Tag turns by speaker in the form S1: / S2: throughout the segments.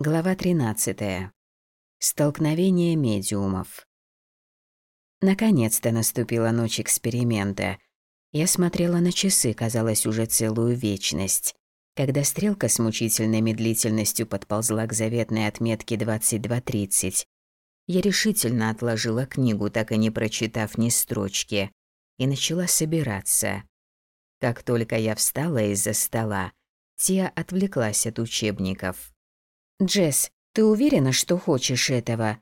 S1: Глава 13. Столкновение медиумов. Наконец-то наступила ночь эксперимента. Я смотрела на часы, казалось, уже целую вечность. Когда стрелка с мучительной медлительностью подползла к заветной отметке 22.30, я решительно отложила книгу, так и не прочитав ни строчки, и начала собираться. Как только я встала из-за стола, Тия отвлеклась от учебников. «Джесс, ты уверена, что хочешь этого?»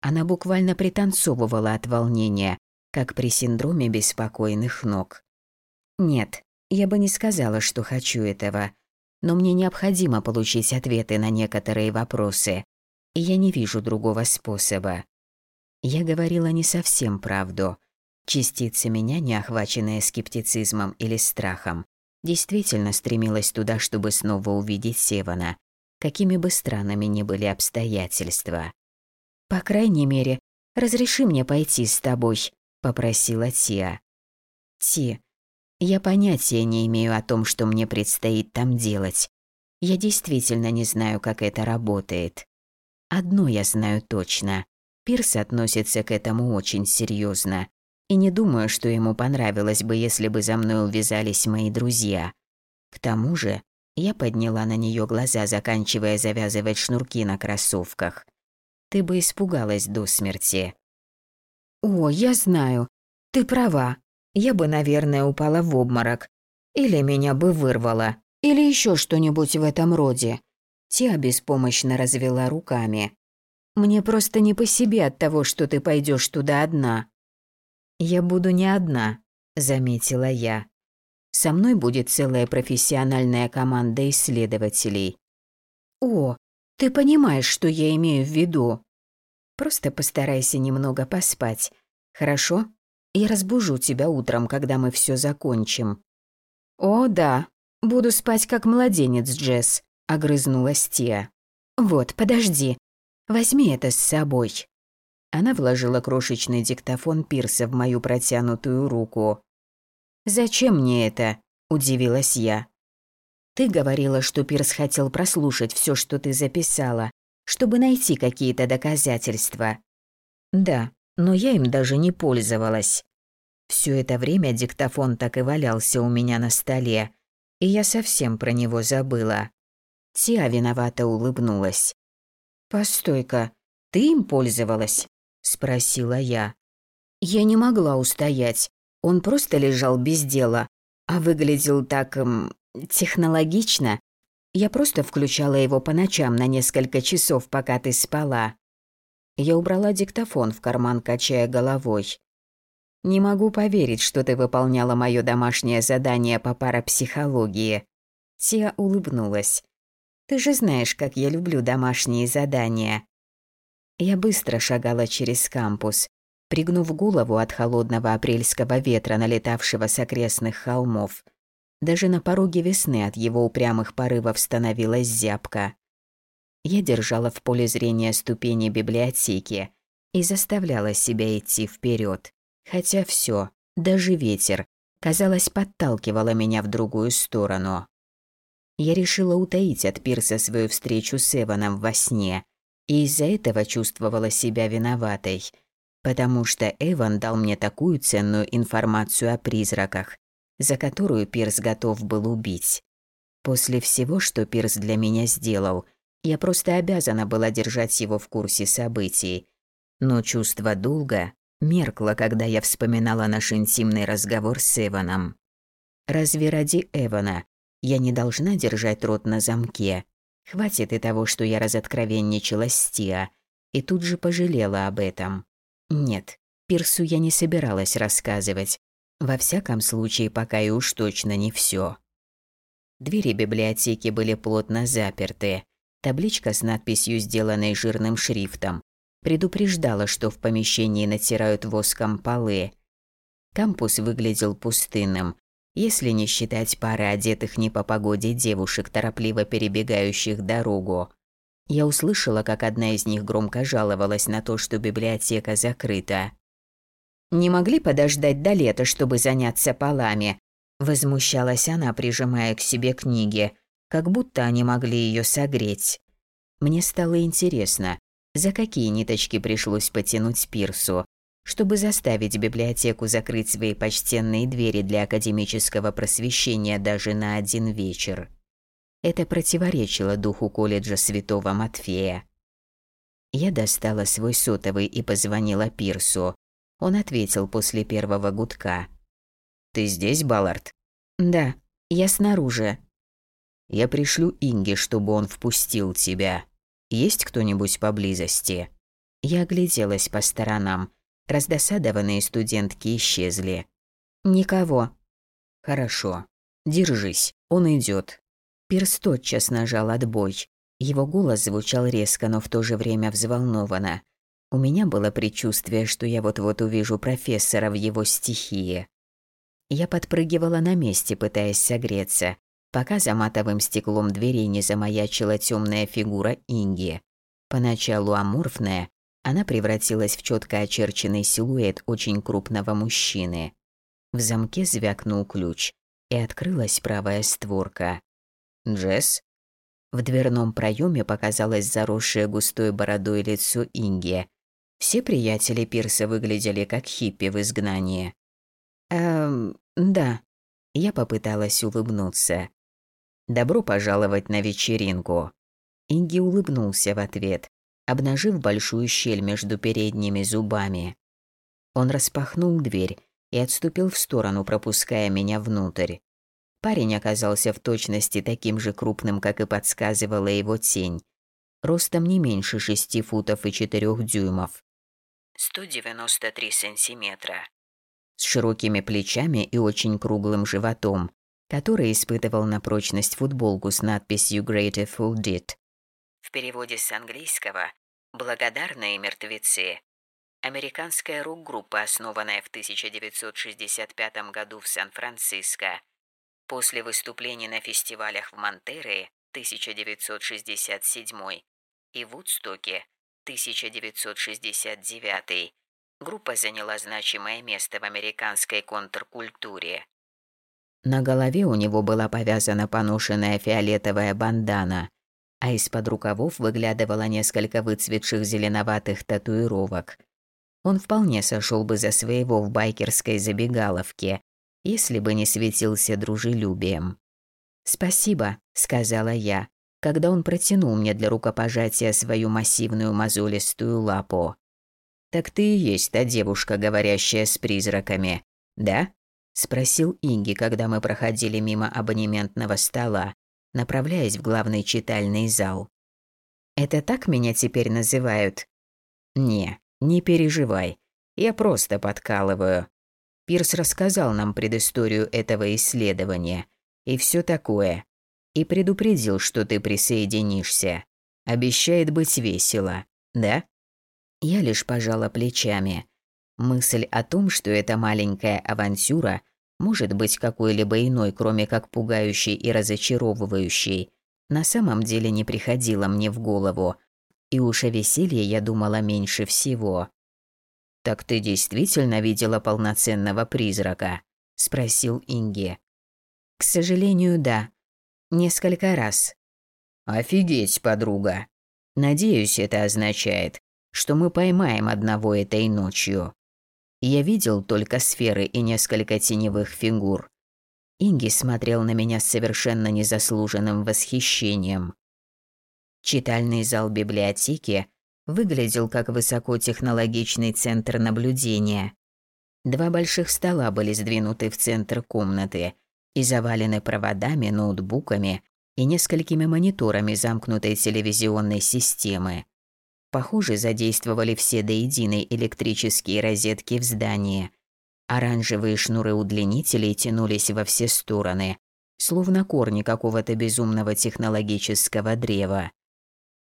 S1: Она буквально пританцовывала от волнения, как при синдроме беспокойных ног. «Нет, я бы не сказала, что хочу этого, но мне необходимо получить ответы на некоторые вопросы, и я не вижу другого способа». Я говорила не совсем правду. Частица меня, не охваченная скептицизмом или страхом, действительно стремилась туда, чтобы снова увидеть Севана, какими бы странными ни были обстоятельства. «По крайней мере, разреши мне пойти с тобой», — попросила Тия. «Ти, я понятия не имею о том, что мне предстоит там делать. Я действительно не знаю, как это работает. Одно я знаю точно. Пирс относится к этому очень серьезно, и не думаю, что ему понравилось бы, если бы за мной увязались мои друзья. К тому же, я подняла на нее глаза, заканчивая завязывать шнурки на кроссовках. Ты бы испугалась до смерти. О, я знаю. Ты права. Я бы, наверное, упала в обморок. Или меня бы вырвало. Или еще что-нибудь в этом роде. Тиа беспомощно развела руками. Мне просто не по себе от того, что ты пойдешь туда одна. Я буду не одна, заметила я. Со мной будет целая профессиональная команда исследователей. О, ты понимаешь, что я имею в виду? Просто постарайся немного поспать. Хорошо? Я разбужу тебя утром, когда мы все закончим. О, да. Буду спать как младенец, Джесс, огрызнулась Тия. Вот, подожди. Возьми это с собой. Она вложила крошечный диктофон Пирса в мою протянутую руку. «Зачем мне это?» – удивилась я. «Ты говорила, что Пирс хотел прослушать все, что ты записала, чтобы найти какие-то доказательства». «Да, но я им даже не пользовалась. Все это время диктофон так и валялся у меня на столе, и я совсем про него забыла». Тиа виновато улыбнулась. «Постой-ка, ты им пользовалась?» – спросила я. Я не могла устоять. Он просто лежал без дела, а выглядел так... Эм, технологично. Я просто включала его по ночам на несколько часов, пока ты спала. Я убрала диктофон в карман, качая головой. «Не могу поверить, что ты выполняла мое домашнее задание по парапсихологии». Тия улыбнулась. «Ты же знаешь, как я люблю домашние задания». Я быстро шагала через кампус, пригнув голову от холодного апрельского ветра, налетавшего с окрестных холмов. Даже на пороге весны от его упрямых порывов становилась зябка. Я держала в поле зрения ступени библиотеки и заставляла себя идти вперед, хотя все, даже ветер, казалось, подталкивало меня в другую сторону. Я решила утаить от Пирса свою встречу с Эваном во сне, и из-за этого чувствовала себя виноватой – потому что Эван дал мне такую ценную информацию о призраках, за которую Пирс готов был убить. После всего, что Пирс для меня сделал, я просто обязана была держать его в курсе событий. Но чувство долга меркло, когда я вспоминала наш интимный разговор с Эваном. Разве ради Эвана я не должна держать рот на замке? Хватит и того, что я разоткровенничала с Тиа, и тут же пожалела об этом. Нет, Пирсу я не собиралась рассказывать. Во всяком случае, пока и уж точно не все. Двери библиотеки были плотно заперты. Табличка с надписью, сделанной жирным шрифтом, предупреждала, что в помещении натирают воском полы. Кампус выглядел пустынным, если не считать пары одетых не по погоде девушек, торопливо перебегающих дорогу. Я услышала, как одна из них громко жаловалась на то, что библиотека закрыта. «Не могли подождать до лета, чтобы заняться полами?» Возмущалась она, прижимая к себе книги, как будто они могли ее согреть. Мне стало интересно, за какие ниточки пришлось потянуть Пирсу, чтобы заставить библиотеку закрыть свои почтенные двери для академического просвещения даже на один вечер. Это противоречило духу колледжа Святого Матфея. Я достала свой сотовый и позвонила Пирсу. Он ответил после первого гудка. «Ты здесь, Баллард?» «Да, я снаружи». «Я пришлю Инге, чтобы он впустил тебя. Есть кто-нибудь поблизости?» Я огляделась по сторонам. Раздосадованные студентки исчезли. «Никого». «Хорошо. Держись, он идет. Пирс тотчас нажал отбой. Его голос звучал резко, но в то же время взволнованно. У меня было предчувствие, что я вот-вот увижу профессора в его стихии. Я подпрыгивала на месте, пытаясь согреться, пока за матовым стеклом двери не замаячила темная фигура Инги. Поначалу аморфная, она превратилась в четко очерченный силуэт очень крупного мужчины. В замке звякнул ключ, и открылась правая створка. «Джесс?» В дверном проеме показалось заросшее густой бородой лицо Инги. Все приятели Пирса выглядели как хиппи в изгнании. «Эм, да». Я попыталась улыбнуться. «Добро пожаловать на вечеринку». Инги улыбнулся в ответ, обнажив большую щель между передними зубами. Он распахнул дверь и отступил в сторону, пропуская меня внутрь. Парень оказался в точности таким же крупным, как и подсказывала его тень. Ростом не меньше шести футов и четырех дюймов. 193 сантиметра. С широкими плечами и очень круглым животом, который испытывал на прочность футболку с надписью Grateful Dead. В переводе с английского «Благодарные мертвецы». Американская рок-группа, основанная в 1965 году в Сан-Франциско. После выступлений на фестивалях в Монтерее 1967 и Вудстоке 1969 группа заняла значимое место в американской контркультуре. На голове у него была повязана поношенная фиолетовая бандана – а из-под рукавов выглядывало несколько выцветших зеленоватых татуировок. Он вполне сошел бы за своего в байкерской забегаловке, если бы не светился дружелюбием. «Спасибо», — сказала я, когда он протянул мне для рукопожатия свою массивную мозолистую лапу. «Так ты и есть та девушка, говорящая с призраками, да?» — спросил Инги, когда мы проходили мимо абонементного стола, направляясь в главный читальный зал. «Это так меня теперь называют?» «Не, не переживай. Я просто подкалываю. Пирс рассказал нам предысторию этого исследования и все такое. И предупредил, что ты присоединишься. Обещает быть весело, да?» Я лишь пожала плечами. Мысль о том, что эта маленькая авантюра – может быть какой-либо иной, кроме как пугающей и разочаровывающей, на самом деле не приходило мне в голову, и уж о веселье я думала меньше всего. «Так ты действительно видела полноценного призрака?» – спросил Инги. «К сожалению, да. Несколько раз». «Офигеть, подруга. Надеюсь, это означает, что мы поймаем одного этой ночью». Я видел только сферы и несколько теневых фигур. Инги смотрел на меня с совершенно незаслуженным восхищением. Читальный зал библиотеки выглядел как высокотехнологичный центр наблюдения. Два больших стола были сдвинуты в центр комнаты и завалены проводами, ноутбуками и несколькими мониторами замкнутой телевизионной системы. Похоже, задействовали все до единой электрические розетки в здании. Оранжевые шнуры удлинителей тянулись во все стороны, словно корни какого-то безумного технологического древа.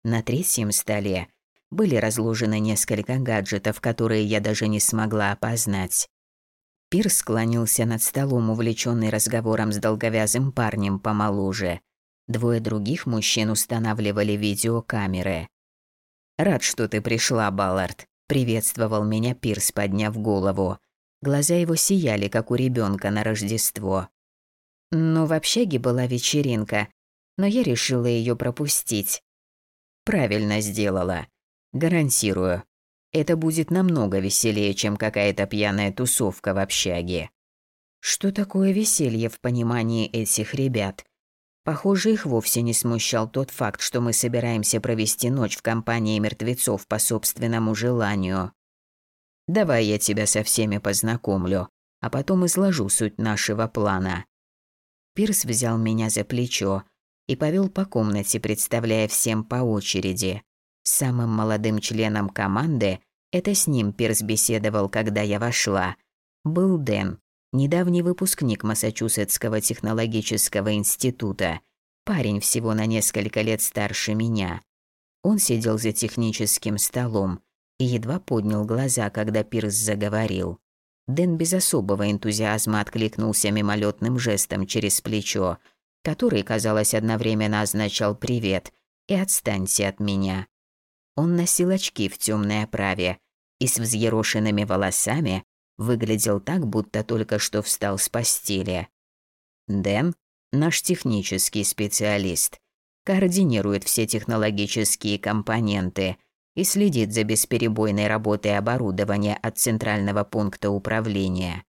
S1: На третьем столе были разложены несколько гаджетов, которые я даже не смогла опознать. Пирс склонился над столом, увлеченный разговором с долговязым парнем помоложе. Двое других мужчин устанавливали видеокамеры. «Рад, что ты пришла, Баллард», — приветствовал меня Пирс, подняв голову. Глаза его сияли, как у ребенка на Рождество. Ну, в общаге была вечеринка, но я решила ее пропустить. Правильно сделала. Гарантирую. Это будет намного веселее, чем какая-то пьяная тусовка в общаге. Что такое веселье в понимании этих ребят? Похоже, их вовсе не смущал тот факт, что мы собираемся провести ночь в компании мертвецов по собственному желанию. Давай я тебя со всеми познакомлю, а потом изложу суть нашего плана. Пирс взял меня за плечо и повел по комнате, представляя всем по очереди. Самым молодым членом команды, это с ним Пирс беседовал, когда я вошла, был Дэн, недавний выпускник Массачусетского технологического института, парень всего на несколько лет старше меня. Он сидел за техническим столом и едва поднял глаза, когда Пирс заговорил. Дэн без особого энтузиазма откликнулся мимолетным жестом через плечо, который, казалось, одновременно означал «привет» и «отстаньте от меня». Он носил очки в темной оправе и с взъерошенными волосами выглядел так, будто только что встал с постели. Дэн, наш технический специалист, координирует все технологические компоненты – и следит за бесперебойной работой оборудования от центрального пункта управления.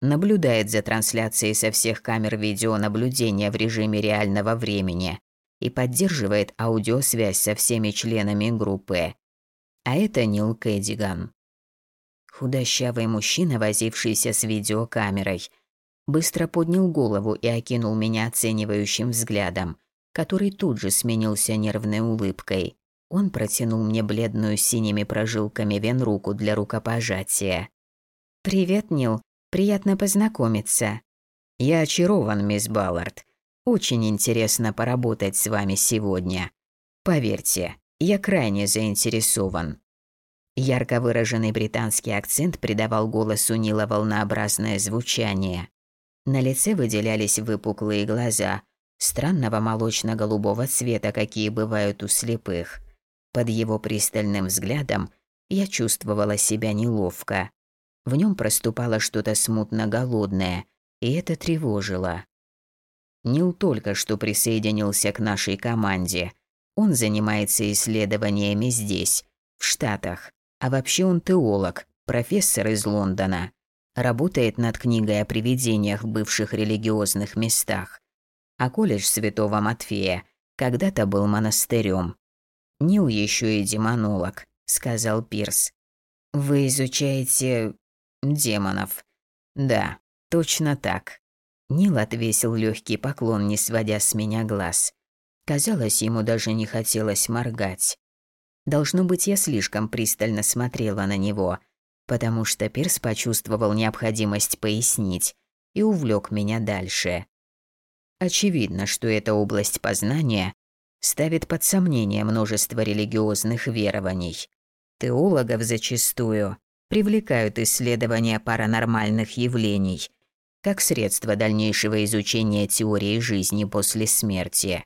S1: Наблюдает за трансляцией со всех камер видеонаблюдения в режиме реального времени и поддерживает аудиосвязь со всеми членами группы. А это Нил Кэдиган. Худощавый мужчина, возившийся с видеокамерой, быстро поднял голову и окинул меня оценивающим взглядом, который тут же сменился нервной улыбкой. Он протянул мне бледную синими прожилками вен руку для рукопожатия. «Привет, Нил. Приятно познакомиться». «Я очарован, мисс Баллард. Очень интересно поработать с вами сегодня. Поверьте, я крайне заинтересован». Ярко выраженный британский акцент придавал голосу Нила волнообразное звучание. На лице выделялись выпуклые глаза, странного молочно-голубого цвета, какие бывают у слепых – под его пристальным взглядом я чувствовала себя неловко. В нем проступало что-то смутно голодное, и это тревожило. Нил только что присоединился к нашей команде. Он занимается исследованиями здесь, в Штатах. А вообще он теолог, профессор из Лондона. Работает над книгой о привидениях в бывших религиозных местах. А колледж Святого Матфея когда-то был монастырем. Нил еще и демонолог», — сказал Пирс. «Вы изучаете демонов?» «Да, точно так». Нил отвесил легкий поклон, не сводя с меня глаз. Казалось, ему даже не хотелось моргать. Должно быть, я слишком пристально смотрела на него, потому что Пирс почувствовал необходимость пояснить и увлек меня дальше. Очевидно, что эта область познания ставит под сомнение множество религиозных верований. Теологов зачастую привлекают исследования паранормальных явлений как средство дальнейшего изучения теории жизни после смерти.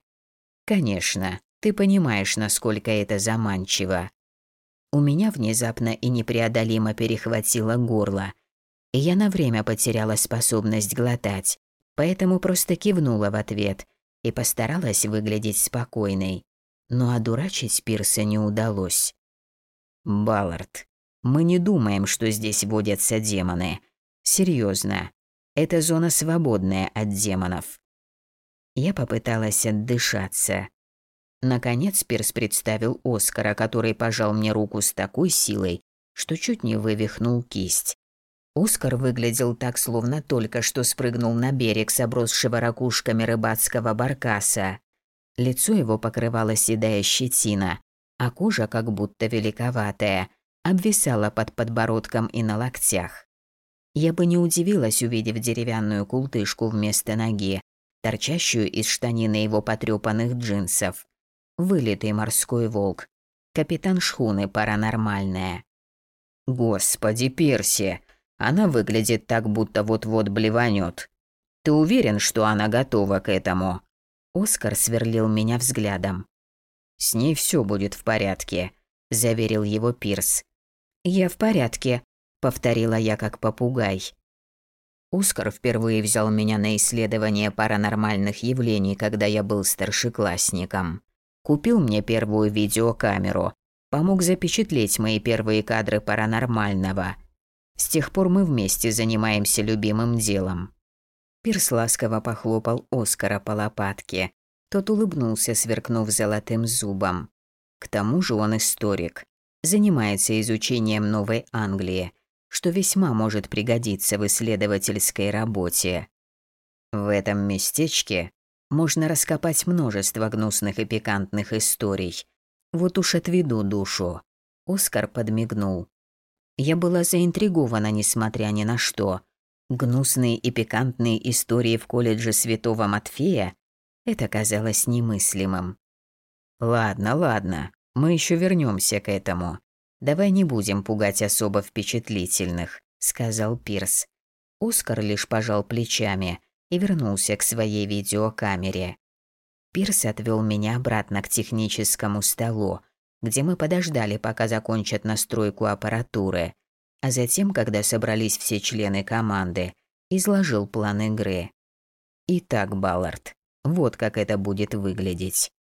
S1: Конечно, ты понимаешь, насколько это заманчиво. У меня внезапно и непреодолимо перехватило горло, и я на время потеряла способность глотать, поэтому просто кивнула в ответ – и постаралась выглядеть спокойной, но одурачить Пирса не удалось. «Баллард, мы не думаем, что здесь водятся демоны. Серьезно, это зона свободная от демонов». Я попыталась отдышаться. Наконец Пирс представил Оскара, который пожал мне руку с такой силой, что чуть не вывихнул кисть. Оскар выглядел так, словно только что спрыгнул на берег с обросшего ракушками рыбацкого баркаса. Лицо его покрывало седая щетина, а кожа, как будто великоватая, обвисала под подбородком и на локтях. Я бы не удивилась, увидев деревянную култышку вместо ноги, торчащую из штанины его потрёпанных джинсов. Вылитый морской волк. Капитан шхуны паранормальная. «Господи, Перси!» Она выглядит так, будто вот-вот блеванет. Ты уверен, что она готова к этому?» Оскар сверлил меня взглядом. «С ней все будет в порядке», – заверил его Пирс. «Я в порядке», – повторила я как попугай. Оскар впервые взял меня на исследование паранормальных явлений, когда я был старшеклассником. Купил мне первую видеокамеру, помог запечатлеть мои первые кадры паранормального. С тех пор мы вместе занимаемся любимым делом. Пирс ласково похлопал Оскара по лопатке. Тот улыбнулся, сверкнув золотым зубом. К тому же он историк, занимается изучением Новой Англии, что весьма может пригодиться в исследовательской работе. В этом местечке можно раскопать множество гнусных и пикантных историй. Вот уж отведу душу. Оскар подмигнул. Я была заинтригована, несмотря ни на что. Гнусные и пикантные истории в колледже Святого Матфея это казалось немыслимым. Ладно, ладно, мы еще вернемся к этому. Давай не будем пугать особо впечатлительных, сказал Пирс. Оскар лишь пожал плечами и вернулся к своей видеокамере. Пирс отвел меня обратно к техническому столу, где мы подождали, пока закончат настройку аппаратуры, а затем, когда собрались все члены команды, изложил план игры. Итак, Баллард, вот как это будет выглядеть.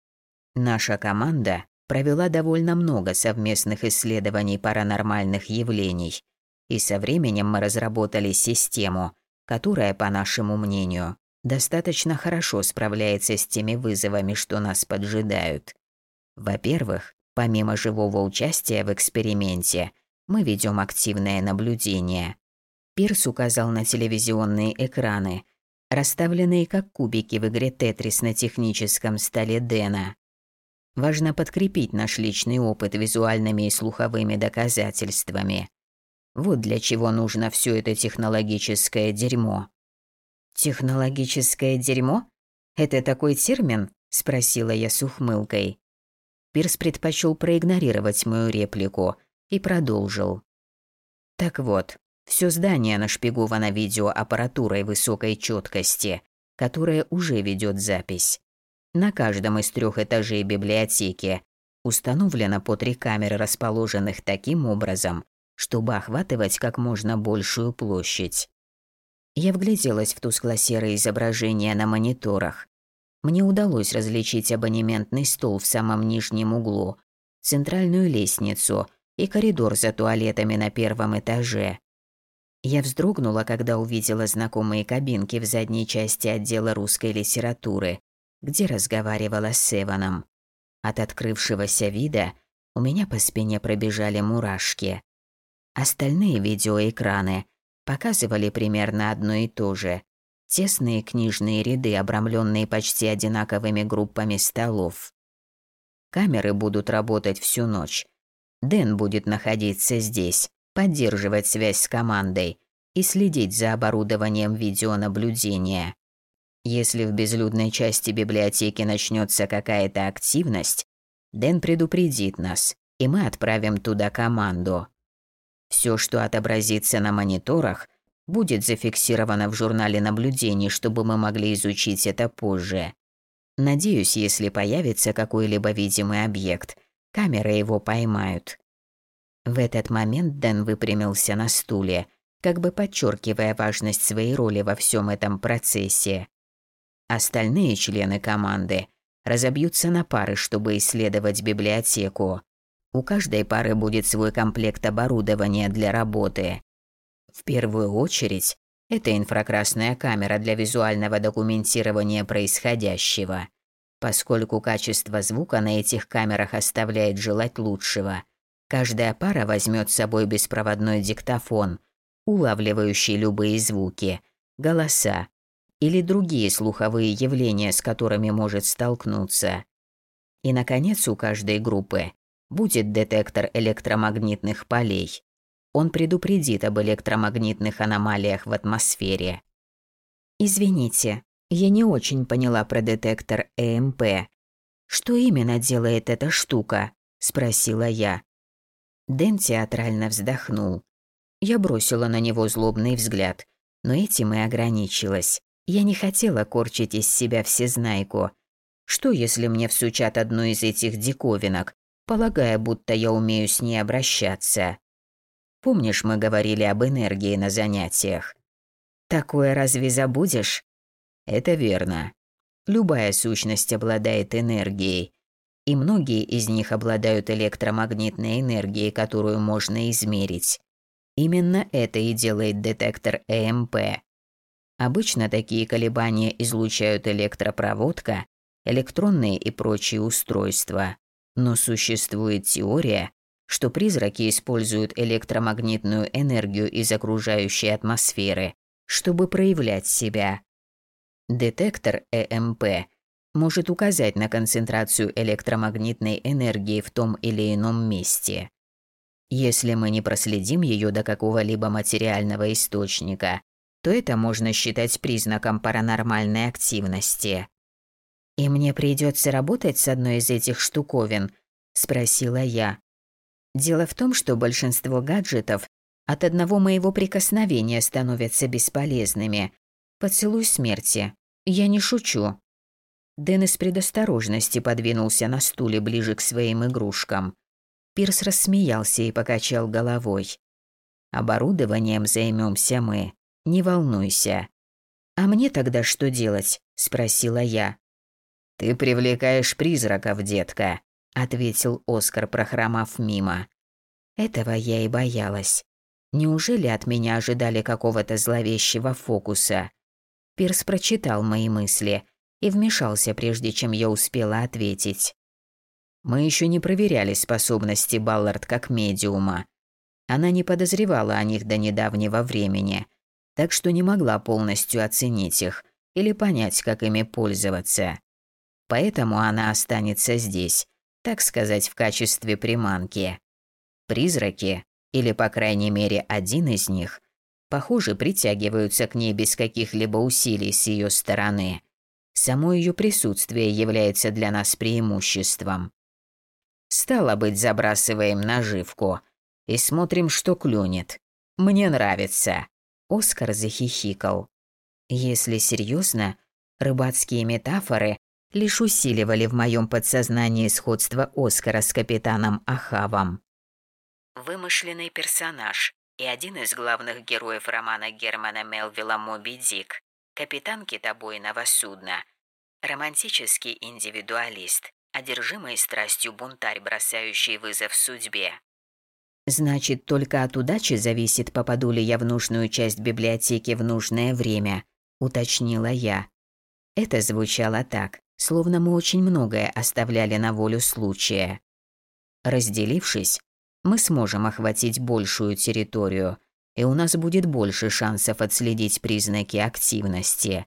S1: Наша команда провела довольно много совместных исследований паранормальных явлений, и со временем мы разработали систему, которая, по нашему мнению, достаточно хорошо справляется с теми вызовами, что нас поджидают. Во-первых, помимо живого участия в эксперименте, мы ведем активное наблюдение. Пирс указал на телевизионные экраны, расставленные как кубики в игре «Тетрис» на техническом столе Дэна. Важно подкрепить наш личный опыт визуальными и слуховыми доказательствами. Вот для чего нужно все это технологическое дерьмо. «Технологическое дерьмо? Это такой термин?» – спросила я с ухмылкой. Пирс предпочел проигнорировать мою реплику и продолжил. Так вот, все здание нашпиговано видеоаппаратурой высокой четкости, которая уже ведет запись. На каждом из трех этажей библиотеки установлено по три камеры, расположенных таким образом, чтобы охватывать как можно большую площадь. Я вгляделась в тускло-серые изображения на мониторах. Мне удалось различить абонементный стол в самом нижнем углу, центральную лестницу и коридор за туалетами на первом этаже. Я вздрогнула, когда увидела знакомые кабинки в задней части отдела русской литературы где разговаривала с Эваном. От открывшегося вида у меня по спине пробежали мурашки. Остальные видеоэкраны показывали примерно одно и то же. Тесные книжные ряды, обрамленные почти одинаковыми группами столов. Камеры будут работать всю ночь. Дэн будет находиться здесь, поддерживать связь с командой и следить за оборудованием видеонаблюдения. Если в безлюдной части библиотеки начнется какая-то активность, Дэн предупредит нас, и мы отправим туда команду. Все, что отобразится на мониторах, будет зафиксировано в журнале наблюдений, чтобы мы могли изучить это позже. Надеюсь, если появится какой-либо видимый объект, камеры его поймают. В этот момент Дэн выпрямился на стуле, как бы подчеркивая важность своей роли во всем этом процессе. Остальные члены команды разобьются на пары, чтобы исследовать библиотеку. У каждой пары будет свой комплект оборудования для работы. В первую очередь, это инфракрасная камера для визуального документирования происходящего. Поскольку качество звука на этих камерах оставляет желать лучшего, каждая пара возьмет с собой беспроводной диктофон, улавливающий любые звуки, голоса, или другие слуховые явления, с которыми может столкнуться. И, наконец, у каждой группы будет детектор электромагнитных полей. Он предупредит об электромагнитных аномалиях в атмосфере. Извините, я не очень поняла про детектор ЭМП. Что именно делает эта штука? спросила я. Дэн театрально вздохнул. Я бросила на него злобный взгляд, но этим и ограничилась. Я не хотела корчить из себя всезнайку. Что, если мне всучат одну из этих диковинок, полагая, будто я умею с ней обращаться? Помнишь, мы говорили об энергии на занятиях? Такое разве забудешь? Это верно. Любая сущность обладает энергией. и многие из них обладают электромагнитной энергией, которую можно измерить. Именно это и делает детектор ЭМП. Обычно такие колебания излучают электропроводка, электронные и прочие устройства. Но существует теория, что призраки используют электромагнитную энергию из окружающей атмосферы, чтобы проявлять себя. Детектор ЭМП может указать на концентрацию электромагнитной энергии в том или ином месте. Если мы не проследим ее до какого-либо материального источника, то это можно считать признаком паранормальной активности. «И мне придется работать с одной из этих штуковин?» – спросила я. Дело в том, что большинство гаджетов от одного моего прикосновения становятся бесполезными. Поцелуй смерти. Я не шучу. Дэн из предосторожности подвинулся на стуле ближе к своим игрушкам. Пирс рассмеялся и покачал головой. «Оборудованием займемся мы. Не волнуйся». «А мне тогда что делать?» – спросила я. «Ты привлекаешь призраков, детка», – ответил Оскар, прохромав мимо. Этого я и боялась. Неужели от меня ожидали какого-то зловещего фокуса? Пирс прочитал мои мысли – и вмешался, прежде чем я успела ответить. Мы еще не проверяли способности Баллард как медиума. Она не подозревала о них до недавнего времени, так что не могла полностью оценить их или понять, как ими пользоваться. Поэтому она останется здесь, так сказать, в качестве приманки. Призраки, или по крайней мере один из них, похоже, притягиваются к ней без каких-либо усилий с ее стороны. Само ее присутствие является для нас преимуществом. Стало быть, забрасываем наживку и смотрим, что клюнет. Мне нравится. Оскар захихикал. Если серьезно, рыбацкие метафоры лишь усиливали в моем подсознании сходство Оскара с капитаном Ахавом. Вымышленный персонаж и один из главных героев романа Германа Мелвилла «Моби Дик» капитан китобойного судна, романтический индивидуалист, одержимый страстью бунтарь, бросающий вызов судьбе. Значит, только от удачи зависит, попаду ли я в нужную часть библиотеки в нужное время, уточнила я. Это звучало так, словно мы очень многое оставляли на волю случая. Разделившись, мы сможем охватить большую территорию, и у нас будет больше шансов отследить признаки активности,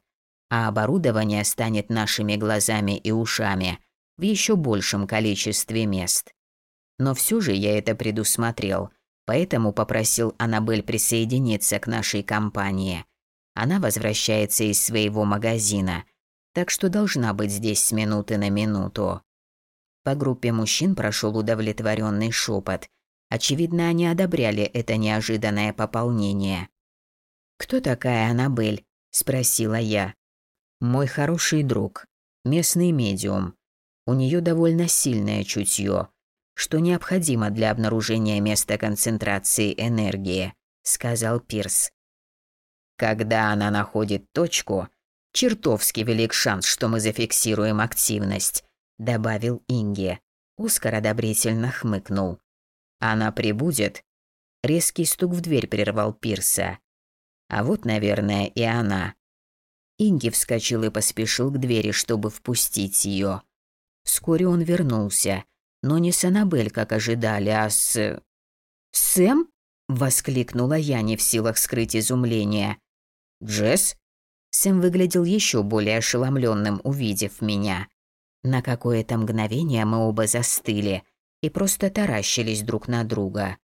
S1: а оборудование станет нашими глазами и ушами в еще большем количестве мест. Но все же я это предусмотрел, поэтому попросил Аннабель присоединиться к нашей компании. Она возвращается из своего магазина, так что должна быть здесь с минуты на минуту. По группе мужчин прошел удовлетворенный шепот – Очевидно, они одобряли это неожиданное пополнение. «Кто такая Аннабель?» – спросила я. «Мой хороший друг, местный медиум. У нее довольно сильное чутье, что необходимо для обнаружения места концентрации энергии», – сказал Пирс. «Когда она находит точку, чертовски велик шанс, что мы зафиксируем активность», – добавил Инги. Оскар одобрительно хмыкнул. Она прибудет. Резкий стук в дверь прервал Пирса. А вот, наверное, и она. Инги вскочил и поспешил к двери, чтобы впустить ее. Вскоре он вернулся, но не с Аннабель, как ожидали, а с... «Сэм?» – воскликнула я, не в силах скрыть изумление. «Джесс?» Сэм выглядел еще более ошеломленным, увидев меня. На какое-то мгновение мы оба застыли, и просто таращились друг на друга.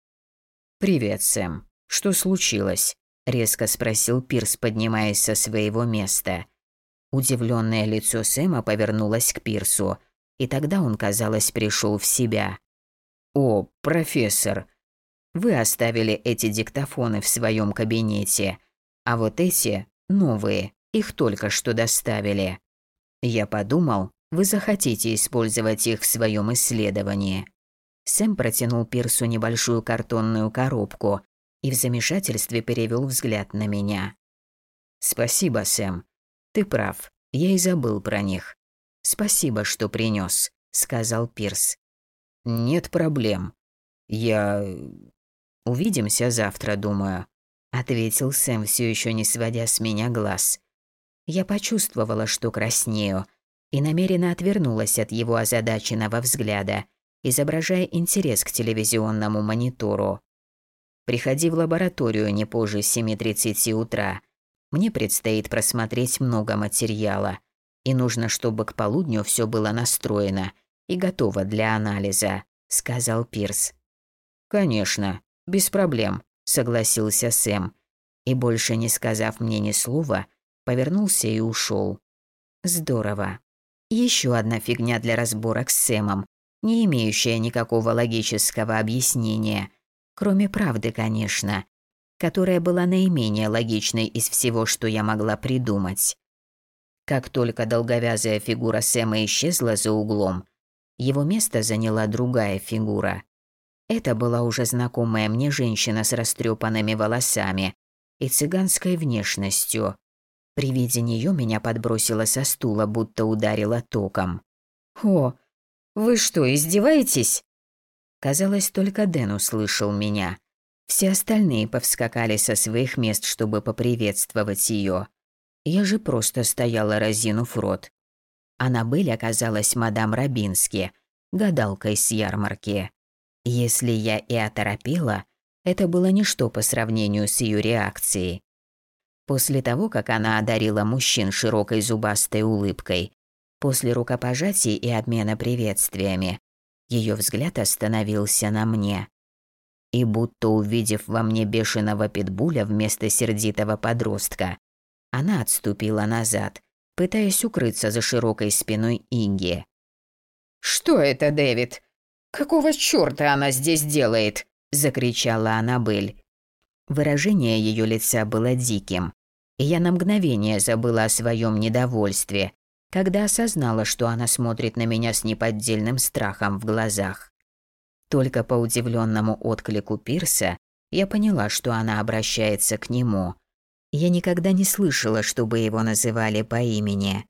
S1: «Привет, Сэм. Что случилось?» – резко спросил Пирс, поднимаясь со своего места. Удивленное лицо Сэма повернулось к Пирсу, и тогда он, казалось, пришел в себя. «О, профессор, вы оставили эти диктофоны в своем кабинете, а вот эти, новые, их только что доставили. Я подумал, вы захотите использовать их в своем исследовании». Сэм протянул Пирсу небольшую картонную коробку и в замешательстве перевел взгляд на меня. «Спасибо, Сэм. Ты прав. Я и забыл про них. Спасибо, что принес, сказал Пирс. «Нет проблем. Я... Увидимся завтра, думаю», — ответил Сэм, все еще не сводя с меня глаз. Я почувствовала, что краснею, и намеренно отвернулась от его озадаченного взгляда, изображая интерес к телевизионному монитору. «Приходи в лабораторию не позже 7.30 утра. Мне предстоит просмотреть много материала, и нужно, чтобы к полудню все было настроено и готово для анализа», — сказал Пирс. «Конечно, без проблем», — согласился Сэм, и больше не сказав мне ни слова, повернулся и ушел. «Здорово. Еще одна фигня для разборок с Сэмом, не имеющая никакого логического объяснения, кроме правды, конечно, которая была наименее логичной из всего, что я могла придумать. Как только долговязая фигура Сэма исчезла за углом, его место заняла другая фигура. Это была уже знакомая мне женщина с растрепанными волосами и цыганской внешностью. При виде нее меня подбросило со стула, будто ударило током. «О, вы что, издеваетесь?» Казалось, только Дэн услышал меня. Все остальные повскакали со своих мест, чтобы поприветствовать ее. Я же просто стояла, разинув рот. Аннабель оказалась мадам Рабински, гадалкой с ярмарки. Если я и оторопела, это было ничто по сравнению с ее реакцией. После того, как она одарила мужчин широкой зубастой улыбкой, после рукопожатий и обмена приветствиями, ее взгляд остановился на мне. И будто увидев во мне бешеного питбуля вместо сердитого подростка, она отступила назад, пытаясь укрыться за широкой спиной Инги. «Что это, Дэвид? Какого чёрта она здесь делает?» – закричала Аннабель. Выражение ее лица было диким, и я на мгновение забыла о своем недовольстве, когда осознала, что она смотрит на меня с неподдельным страхом в глазах. Только по удивленному отклику Пирса я поняла, что она обращается к нему. Я никогда не слышала, чтобы его называли по имени.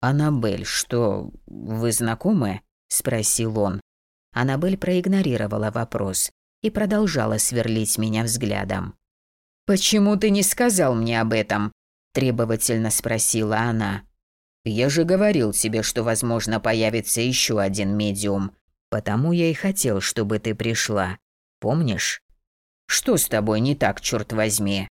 S1: «Аннабель, что, вы знакомы?» – спросил он. Аннабель проигнорировала вопрос и продолжала сверлить меня взглядом. «Почему ты не сказал мне об этом?» – требовательно спросила она. «Я же говорил тебе, что, возможно, появится еще один медиум, потому я и хотел, чтобы ты пришла. Помнишь? Что с тобой не так, черт возьми?»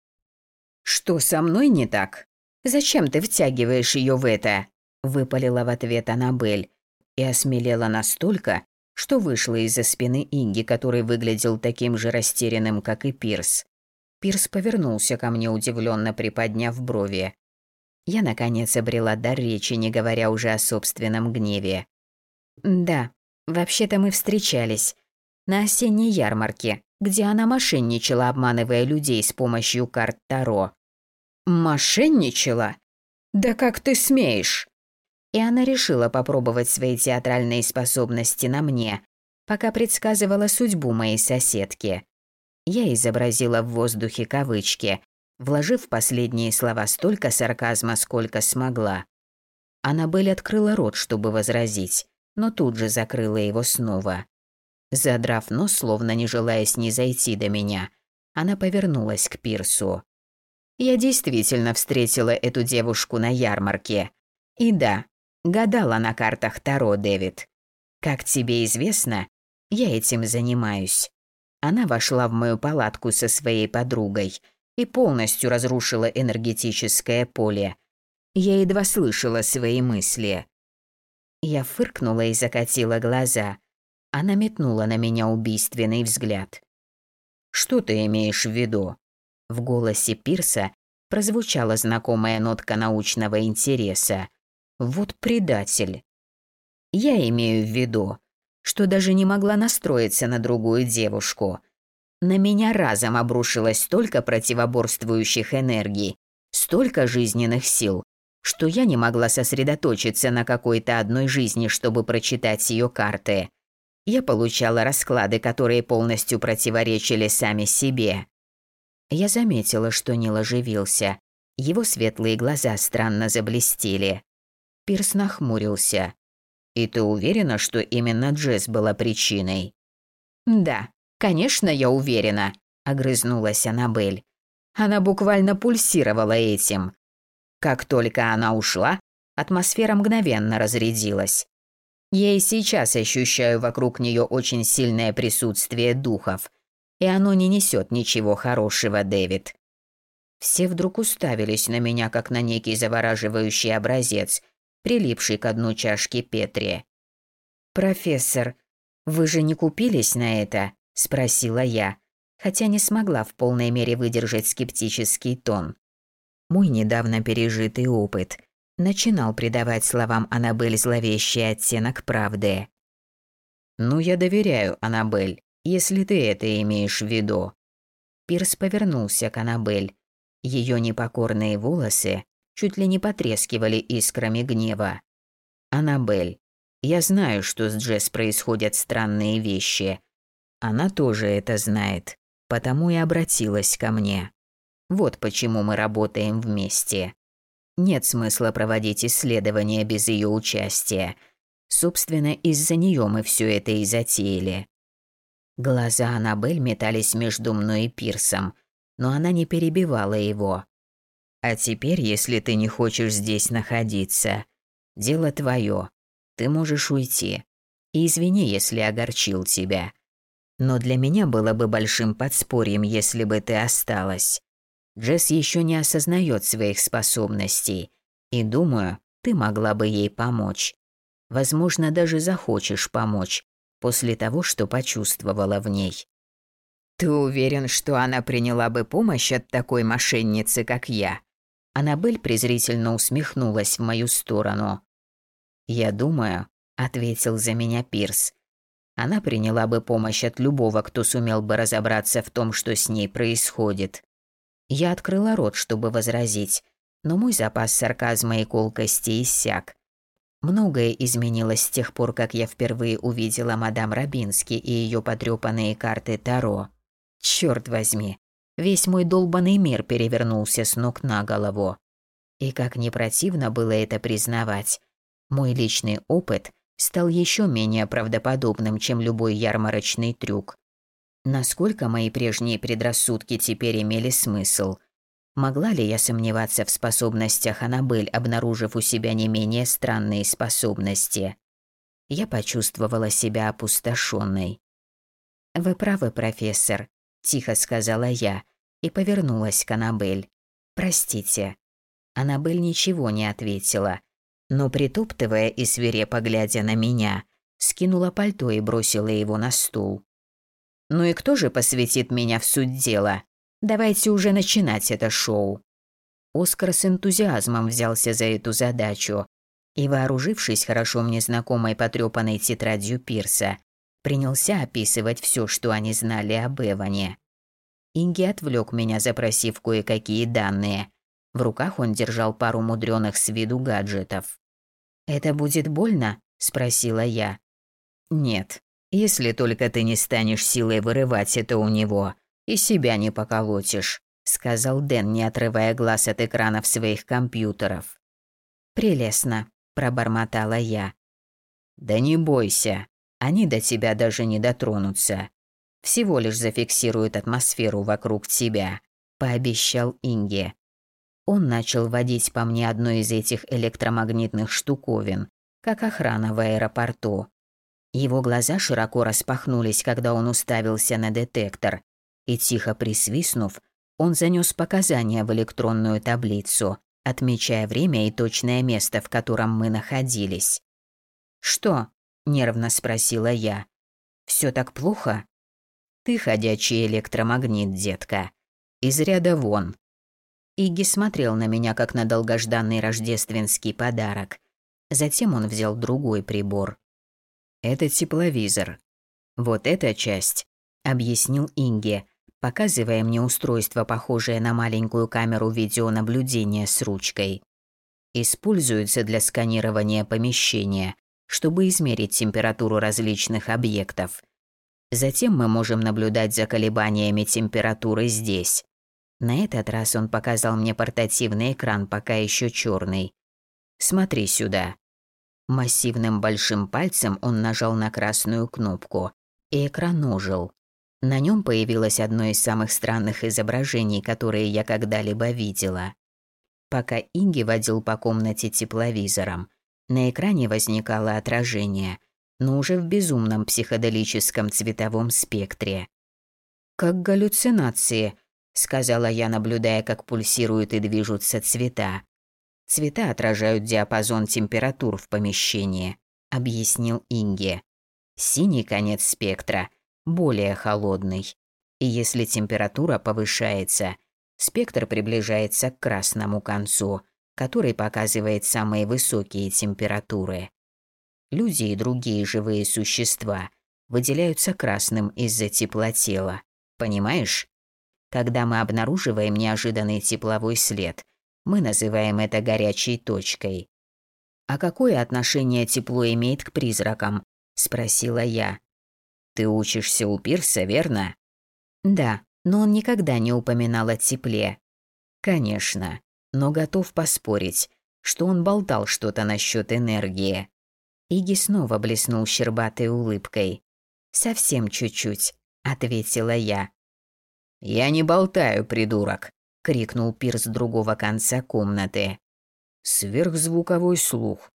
S1: «Что со мной не так? Зачем ты втягиваешь ее в это?» – выпалила в ответ Аннабель и осмелела настолько, что вышла из-за спины Инги, который выглядел таким же растерянным, как и Пирс. Пирс повернулся ко мне, удивленно приподняв брови. Я, наконец, обрела дар речи, не говоря уже о собственном гневе. «Да, вообще-то мы встречались. На осенней ярмарке, где она мошенничала, обманывая людей с помощью карт Таро». «Мошенничала? Да как ты смеешь?» И она решила попробовать свои театральные способности на мне, пока предсказывала судьбу моей соседки. Я изобразила в воздухе кавычки, вложив в последние слова столько сарказма, сколько смогла. Аннабель открыла рот, чтобы возразить, но тут же закрыла его снова. Задрав нос, словно не желая снизойти до меня, она повернулась к Пирсу. Я действительно встретила эту девушку на ярмарке. И да, гадала на картах Таро, Дэвид. Как тебе известно, я этим занимаюсь. Она вошла в мою палатку со своей подругой и полностью разрушила энергетическое поле. Я едва слышала свои мысли. Я фыркнула и закатила глаза. Она метнула на меня убийственный взгляд. «Что ты имеешь в виду?» В голосе Пирса прозвучала знакомая нотка научного интереса. «Вот предатель». «Я имею в виду, что даже не могла настроиться на другую девушку. На меня разом обрушилось столько противоборствующих энергий, столько жизненных сил, что я не могла сосредоточиться на какой-то одной жизни, чтобы прочитать ее карты. Я получала расклады, которые полностью противоречили сами себе. Я заметила, что Нил оживился. Его светлые глаза странно заблестели. Пирс нахмурился. И ты уверена, что именно Джесс была причиной?
S2: Да, конечно, я уверена, огрызнулась Аннабель. Она буквально пульсировала этим. Как только она ушла, атмосфера мгновенно разрядилась. Я и сейчас ощущаю вокруг нее очень сильное присутствие духов, и оно не несет ничего хорошего, Дэвид. Все вдруг уставились на меня, как на некий завораживающий образец, прилипший к дну чашки Петри. «Профессор, вы же не купились на это?» – спросила я, хотя не смогла в полной мере выдержать скептический тон. Мой недавно пережитый опыт начинал придавать словам Аннабель зловещий оттенок правды.
S1: «Ну, я доверяю, Аннабель, если ты это имеешь в виду».
S2: Пирс повернулся к Аннабель. Ее непокорные волосы чуть ли не потрескивали искрами гнева.
S1: «Аннабель, я знаю, что с Джесс происходят странные вещи. Она тоже это знает, потому и обратилась ко мне. Вот почему мы работаем вместе. Нет смысла проводить исследования без ее участия. Собственно, из-за нее мы все это и затеяли.
S2: Глаза Аннабель метались между мной и Пирсом, но она не перебивала его.
S1: А теперь, если ты не хочешь здесь находиться, дело твое. Ты можешь уйти. И извини, если огорчил тебя. Но для меня было бы большим подспорьем, если бы ты осталась. Джесс еще не осознает своих способностей, и думаю, ты могла бы ей помочь. Возможно, даже захочешь помочь после того, что почувствовала в ней.
S2: Ты уверен, что она приняла бы помощь от такой мошенницы, как я? Аннабель презрительно усмехнулась в мою сторону.
S1: Я думаю, ответил за меня Пирс. Она приняла бы помощь от любого, кто сумел бы разобраться в том, что с ней происходит. Я открыла рот, чтобы возразить, но мой запас сарказма и колкости иссяк. Многое изменилось с тех пор, как я впервые увидела мадам Рабински и ее потрепанные карты Таро. Черт возьми, весь мой долбанный мир перевернулся с ног на голову. И как не противно было это признавать, мой личный опыт стал еще менее правдоподобным, чем любой ярмарочный трюк. Насколько мои прежние предрассудки теперь имели смысл? Могла ли я сомневаться в способностях Аннабель, обнаружив у себя не менее странные способности? Я почувствовала себя опустошенной. «Вы правы, профессор», – тихо сказала я и повернулась к Аннабель. «Простите». Аннабель ничего не ответила, но, притоптывая и свирепо глядя на меня, скинула пальто и бросила его на стул. Ну и кто же посвятит меня в суть дела? Давайте уже начинать это шоу. Оскар с энтузиазмом взялся за эту задачу и, вооружившись хорошо мне знакомой потрепанной тетрадью Пирса, принялся описывать все, что они знали об Эване. Инги отвлек меня, запросив кое-какие данные. В руках он держал пару мудреных с виду гаджетов. «Это будет больно?» – спросила я. «Нет, если только ты не станешь силой вырывать это у него и себя не поколотишь», сказал Дэн, не отрывая глаз от экранов своих компьютеров. «Прелестно», – пробормотала я. «Да не бойся, они до тебя даже не дотронутся. Всего лишь зафиксируют атмосферу вокруг тебя», – пообещал Инге. Он начал водить по мне одной из этих электромагнитных штуковин, как охрана в аэропорту. Его глаза широко распахнулись, когда он уставился на детектор, и тихо присвистнув, он занёс показания в электронную таблицу, отмечая время и точное место, в котором мы находились. «Что?» – нервно спросила я. «Всё так плохо?» «Ты ходячий электромагнит, детка. Из ряда вон». Иги смотрел на меня, как на долгожданный рождественский подарок. Затем он взял другой прибор. Это тепловизор. Вот эта часть, объяснил Инге, показывая мне устройство, похожее на маленькую камеру видеонаблюдения с ручкой. Используется для сканирования помещения, чтобы измерить температуру различных объектов. Затем мы можем наблюдать за колебаниями температуры здесь. На этот раз он показал мне портативный экран, пока еще черный. Смотри сюда. Массивным большим пальцем он нажал на красную кнопку, и экран ожил. На нем появилось одно из самых странных изображений, которые я когда-либо видела. Пока Инги водил по комнате тепловизором, на экране возникало отражение, но уже в безумном психоделическом цветовом спектре. «Как галлюцинации», — сказала я, наблюдая, как пульсируют и движутся цвета. «Цвета отражают диапазон температур в помещении», — объяснил Инге. «Синий конец спектра более холодный. И если температура повышается, спектр приближается к красному концу, который показывает самые высокие температуры. Люди и другие живые существа выделяются красным из-за тепла тела. Понимаешь? Когда мы обнаруживаем неожиданный тепловой след, мы называем это горячей точкой. «А какое отношение тепло имеет к призракам?» – спросила я. Ты учишься у Пирса, верно? Да, но он никогда не упоминал о тепле. Конечно, но готов поспорить, что он болтал что-то насчет энергии. Иги снова блеснул щербатой улыбкой. «Совсем чуть-чуть», — ответила я. «Я не болтаю, придурок», — крикнул Пирс с другого конца комнаты. «Сверхзвуковой слух.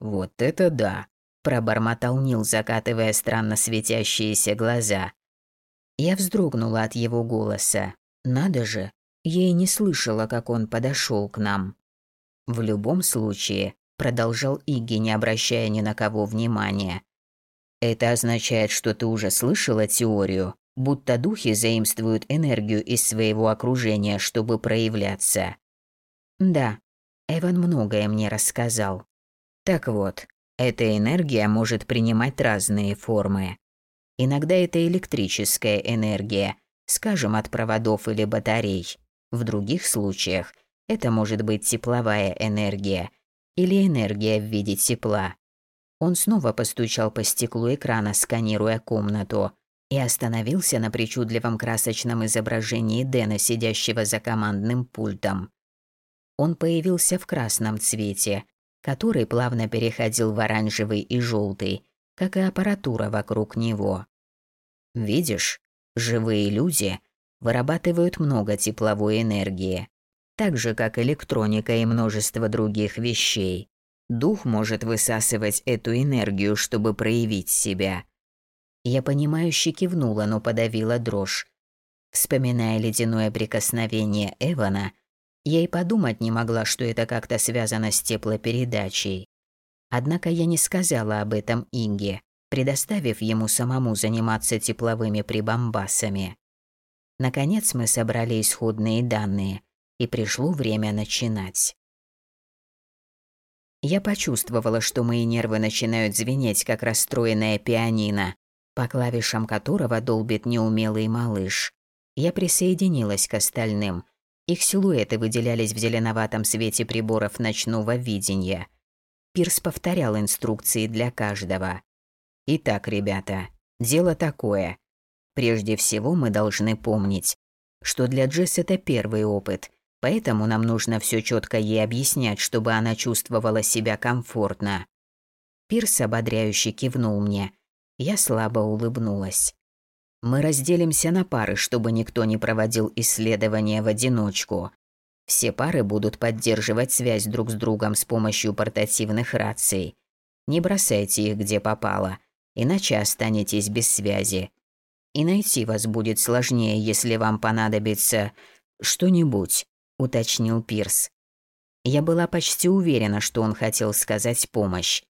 S1: Вот это да пробормотал Нил, закатывая странно светящиеся глаза. Я вздрогнула от его голоса. Надо же, я и не слышала, как он подошел к нам. В любом случае, продолжал Игги, не обращая ни на кого внимания. Это означает, что ты уже слышала теорию, будто духи заимствуют энергию из своего окружения, чтобы проявляться. Да, Эван многое мне рассказал. Так вот, эта энергия может принимать разные формы. Иногда это электрическая энергия, скажем, от проводов или батарей. В других случаях это может быть тепловая энергия или энергия в виде тепла. Он снова постучал по стеклу экрана, сканируя комнату, и остановился на причудливом красочном изображении Дэна, сидящего за командным пультом. Он появился в красном цвете, который плавно переходил в оранжевый и желтый, как и аппаратура вокруг него. Видишь, живые люди вырабатывают много тепловой энергии, так же как электроника и множество других вещей. Дух может высасывать эту энергию, чтобы проявить себя. Я понимающе кивнула, но подавила дрожь. Вспоминая ледяное прикосновение Эвана, я и подумать не могла, что это как-то связано с теплопередачей. Однако я не сказала об этом Инге, предоставив ему самому заниматься тепловыми прибамбасами. Наконец мы собрали исходные данные, и пришло время начинать. Я почувствовала, что мои нервы начинают звенеть, как расстроенная пианино, по клавишам которого долбит неумелый малыш. Я присоединилась к остальным – их силуэты выделялись в зеленоватом свете приборов ночного видения. Пирс повторял инструкции для каждого. «Итак, ребята, дело такое. Прежде всего мы должны помнить, что для Джесс это первый опыт, поэтому нам нужно все четко ей объяснять, чтобы она чувствовала себя комфортно». Пирс ободряюще кивнул мне. Я слабо улыбнулась. Мы разделимся на пары, чтобы никто не проводил исследования в одиночку. Все пары будут поддерживать связь друг с другом с помощью портативных раций. Не бросайте их где попало, иначе останетесь без связи. И найти вас будет сложнее, если вам понадобится что-нибудь, уточнил Пирс. Я была почти уверена, что он хотел сказать помощь.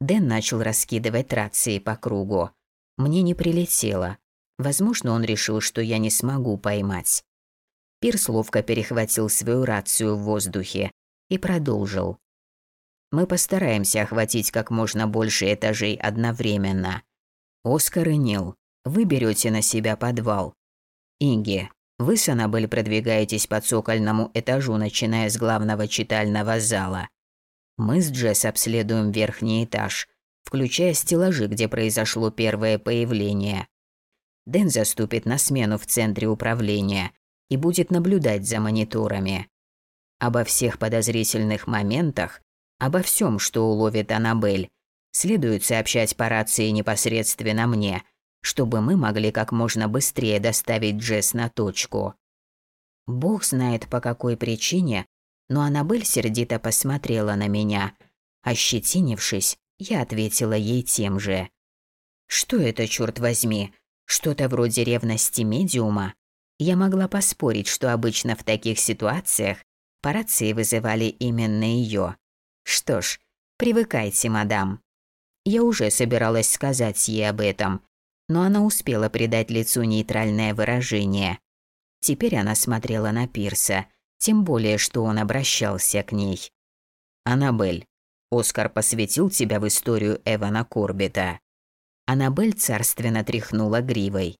S1: Дэн начал раскидывать рации по кругу. Мне не прилетело. Возможно, он решил, что я не смогу поймать. Пирс ловко перехватил свою рацию в воздухе и продолжил. «Мы постараемся охватить как можно больше этажей одновременно. Оскар и Нил, вы берете на себя подвал. Инги, вы с Аннабель продвигаетесь по цокольному этажу, начиная с главного читального зала. Мы с Джесс обследуем верхний этаж, включая стеллажи, где произошло первое появление. Дэн заступит на смену в центре управления и будет наблюдать за мониторами. Обо всех подозрительных моментах Обо всем, что уловит Аннабель, следует сообщать по рации непосредственно мне, чтобы мы могли как можно быстрее доставить Джесс на точку. Бог знает по какой причине, но Аннабель сердито посмотрела на меня. Ощетинившись, я ответила ей тем же. Что это, черт возьми? Что-то вроде ревности медиума? Я могла поспорить, что обычно в таких ситуациях по рации вызывали именно ее. Что ж, привыкайте, мадам. Я уже собиралась сказать ей об этом, но она успела придать лицу нейтральное выражение. Теперь она смотрела на Пирса, тем более, что он обращался к ней. «Аннабель, Оскар посвятил тебя в историю Эвана Корбета». Аннабель царственно тряхнула гривой.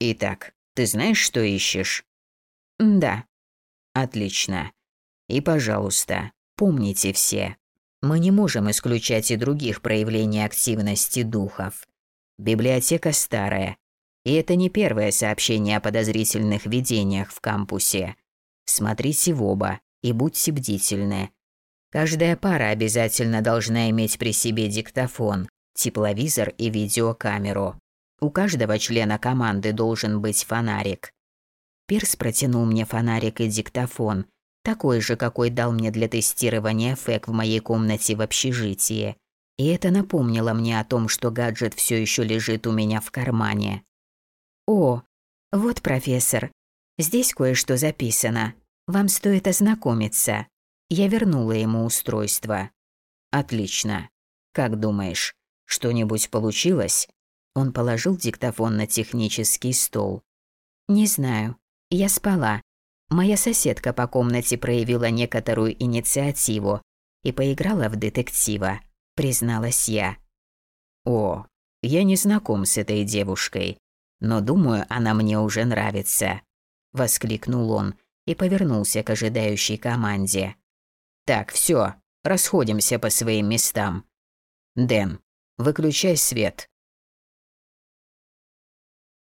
S1: «Итак, ты знаешь, что ищешь?»
S2: «Да».
S1: «Отлично. И, пожалуйста, помните все, мы не можем исключать и других проявлений активности духов. Библиотека старая, и это не первое сообщение о подозрительных видениях в кампусе. Смотрите в оба и будьте бдительны. Каждая пара обязательно должна иметь при себе диктофон, тепловизор и видеокамеру. У каждого члена команды должен быть фонарик. Пирс протянул мне фонарик и диктофон, такой же, какой дал мне для тестирования фэк в моей комнате в общежитии. И это напомнило мне о том, что гаджет все еще лежит у меня в кармане.
S2: «О, вот, профессор, здесь кое-что записано. Вам стоит ознакомиться». Я вернула ему устройство.
S1: «Отлично. Как думаешь, что-нибудь получилось?» Он положил диктофон на технический стол.
S2: «Не знаю. Я спала. Моя соседка по комнате проявила некоторую инициативу и поиграла в детектива, призналась я.
S1: О, я не знаком с этой девушкой, но думаю, она мне уже нравится, воскликнул он и повернулся к ожидающей команде. Так, все, расходимся по своим местам. Дэн, выключай свет.